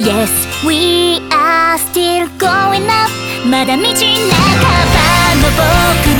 Yes, we are still going up. まだ道半ばの僕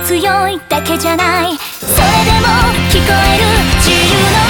強いだけじゃない。それでも聞こえる自由の